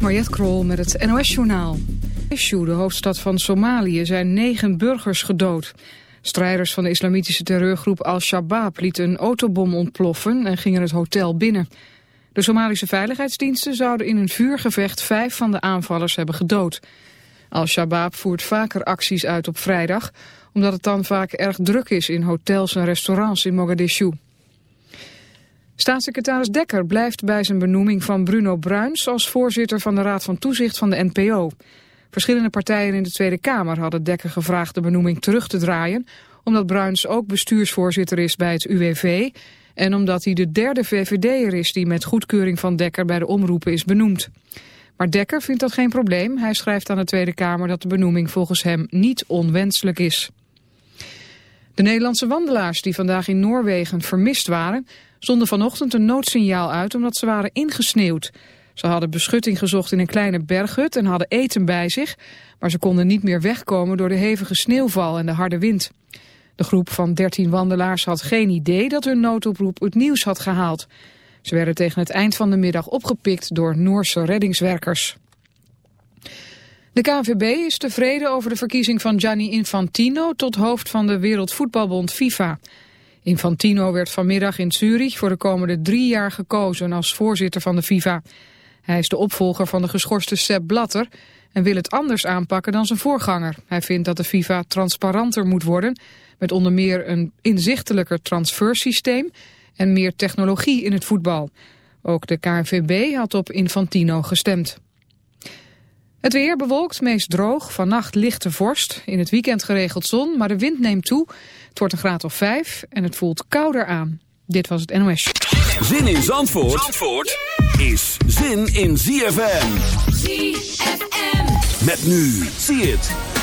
Mariette Krol met het NOS-journaal. In de hoofdstad van Somalië, zijn negen burgers gedood. Strijders van de islamitische terreurgroep Al-Shabaab lieten een autobom ontploffen en gingen het hotel binnen. De Somalische veiligheidsdiensten zouden in een vuurgevecht vijf van de aanvallers hebben gedood. Al-Shabaab voert vaker acties uit op vrijdag, omdat het dan vaak erg druk is in hotels en restaurants in Mogadishu. Staatssecretaris Dekker blijft bij zijn benoeming van Bruno Bruins als voorzitter van de Raad van Toezicht van de NPO. Verschillende partijen in de Tweede Kamer hadden Dekker gevraagd de benoeming terug te draaien, omdat Bruins ook bestuursvoorzitter is bij het UWV en omdat hij de derde VVD'er is die met goedkeuring van Dekker bij de omroepen is benoemd. Maar Dekker vindt dat geen probleem. Hij schrijft aan de Tweede Kamer dat de benoeming volgens hem niet onwenselijk is. De Nederlandse wandelaars die vandaag in Noorwegen vermist waren... zonden vanochtend een noodsignaal uit omdat ze waren ingesneeuwd. Ze hadden beschutting gezocht in een kleine berghut en hadden eten bij zich... maar ze konden niet meer wegkomen door de hevige sneeuwval en de harde wind. De groep van 13 wandelaars had geen idee dat hun noodoproep het nieuws had gehaald. Ze werden tegen het eind van de middag opgepikt door Noorse reddingswerkers. De KNVB is tevreden over de verkiezing van Gianni Infantino tot hoofd van de Wereldvoetbalbond FIFA. Infantino werd vanmiddag in Zurich voor de komende drie jaar gekozen als voorzitter van de FIFA. Hij is de opvolger van de geschorste Sepp Blatter en wil het anders aanpakken dan zijn voorganger. Hij vindt dat de FIFA transparanter moet worden, met onder meer een inzichtelijker transfersysteem en meer technologie in het voetbal. Ook de KNVB had op Infantino gestemd. Het weer bewolkt, meest droog, vannacht lichte vorst. In het weekend geregeld zon, maar de wind neemt toe. Het wordt een graad of 5 en het voelt kouder aan. Dit was het NOS. Zin in Zandvoort, Zandvoort is zin in ZFM. ZFM. Met nu, zie het.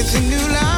It's a new life.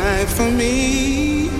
right for me.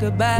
goodbye.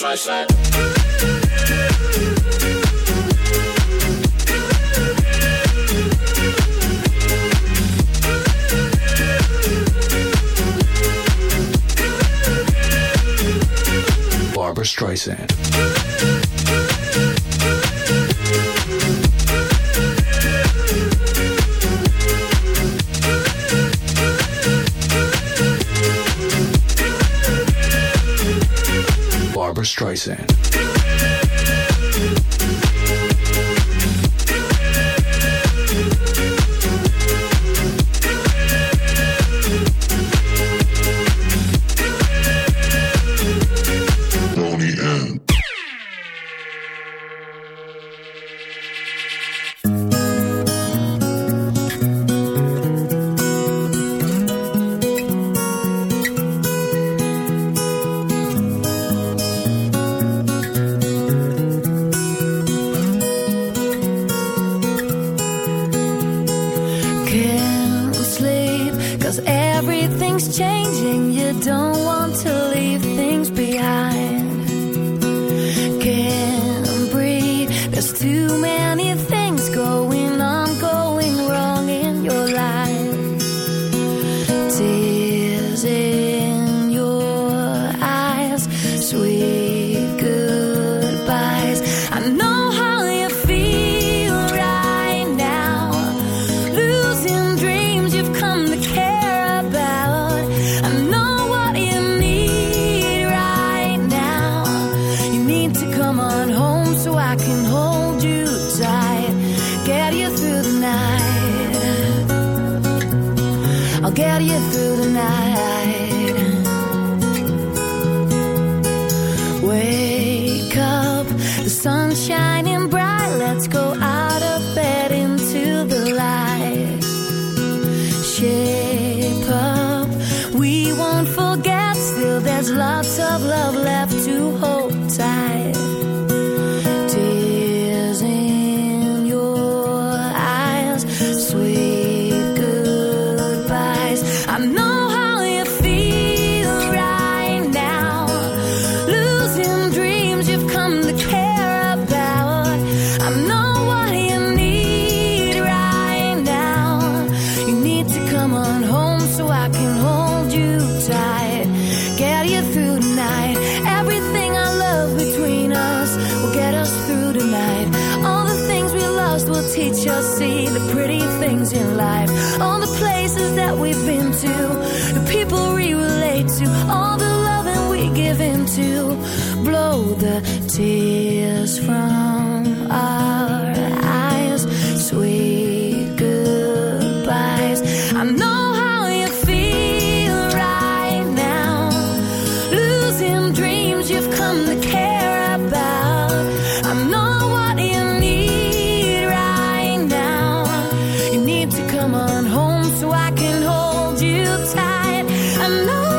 Barbra Streisand. Barbra Streisand. Streisand. I know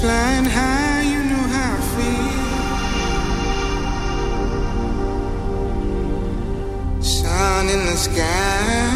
flying high, you know how I feel. Sun in the sky.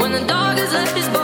When the dog has left his bone.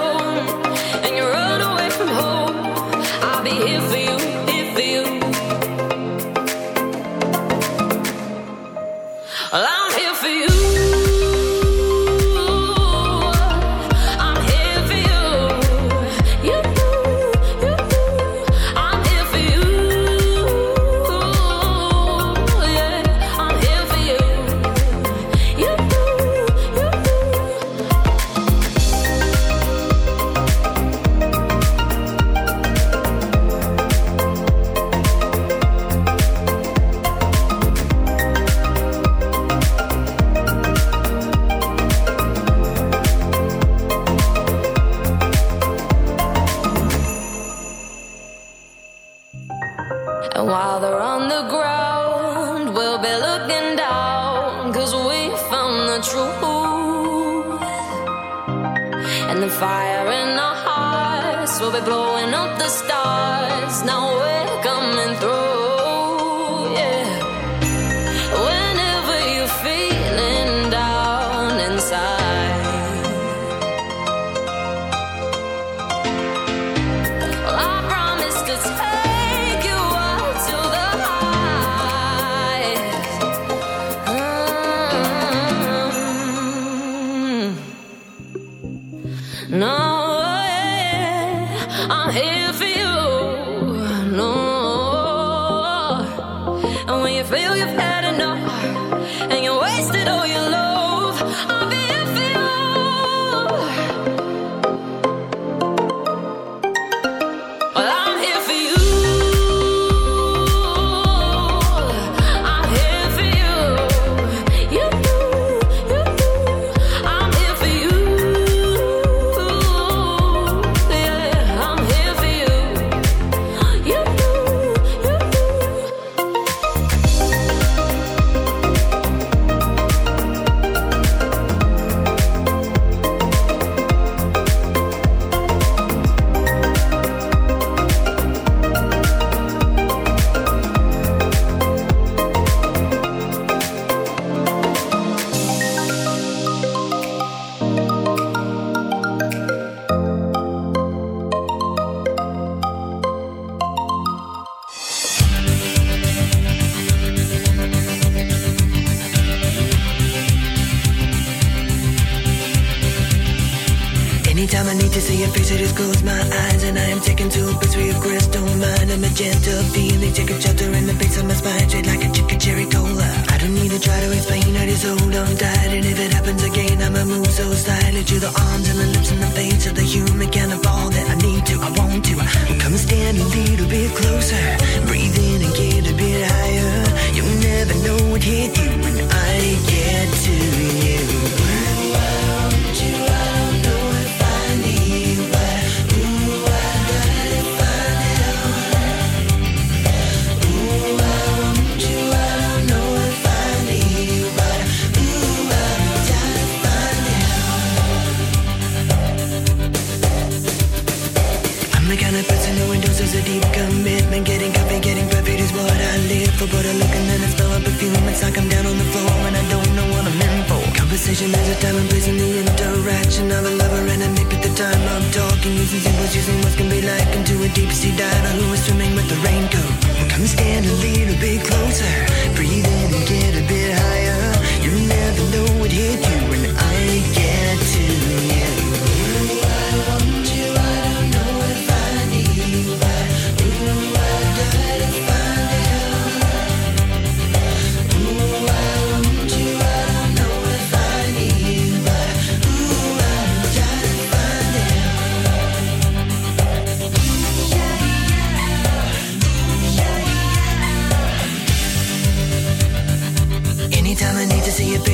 always in the interaction of a lover and a mate. But the time I'm talking, using symbols, using what can be like into a deep sea diver who is swimming with the raincoat. Well, come stand a little bit closer, breathe in and get a bit higher. You never know what hit you.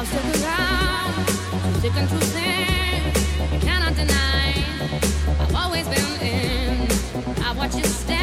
I'll stick. You cannot deny. I've always been in. I watch you stand.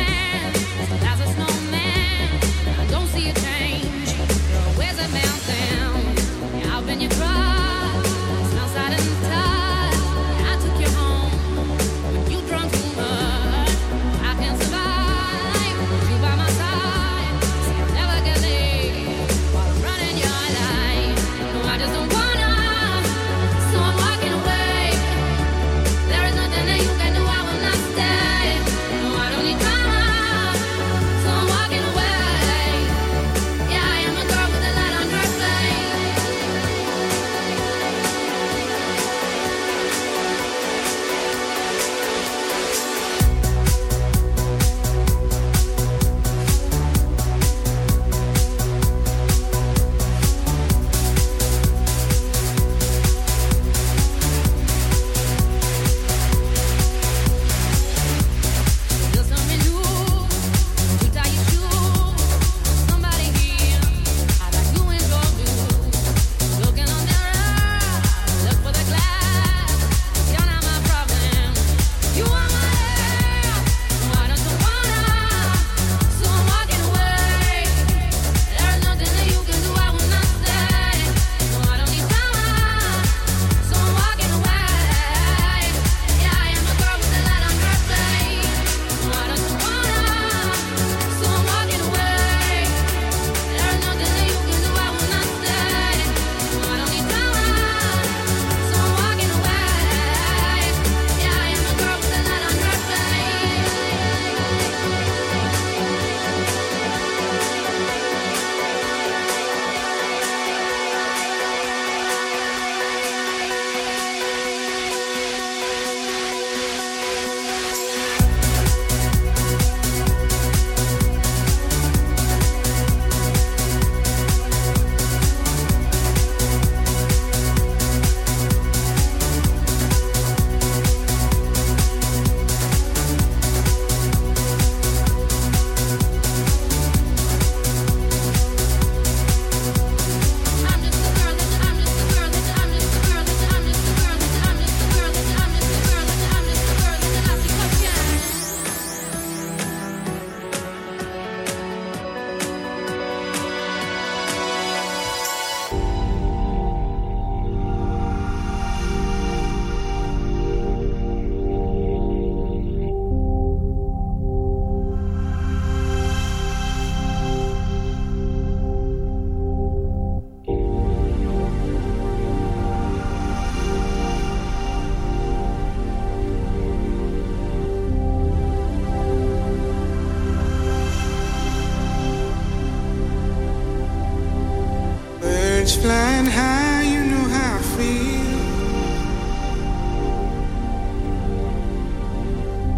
It's flying high, you know how I feel.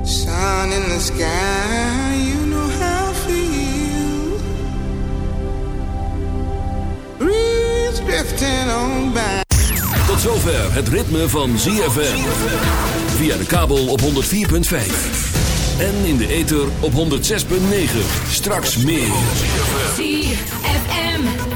Sun in the sky, you know how I feel. Breeze drifting on by. Tot zover het ritme van ZFM. Via de kabel op 104.5. En in de ether op 106.9. Straks meer.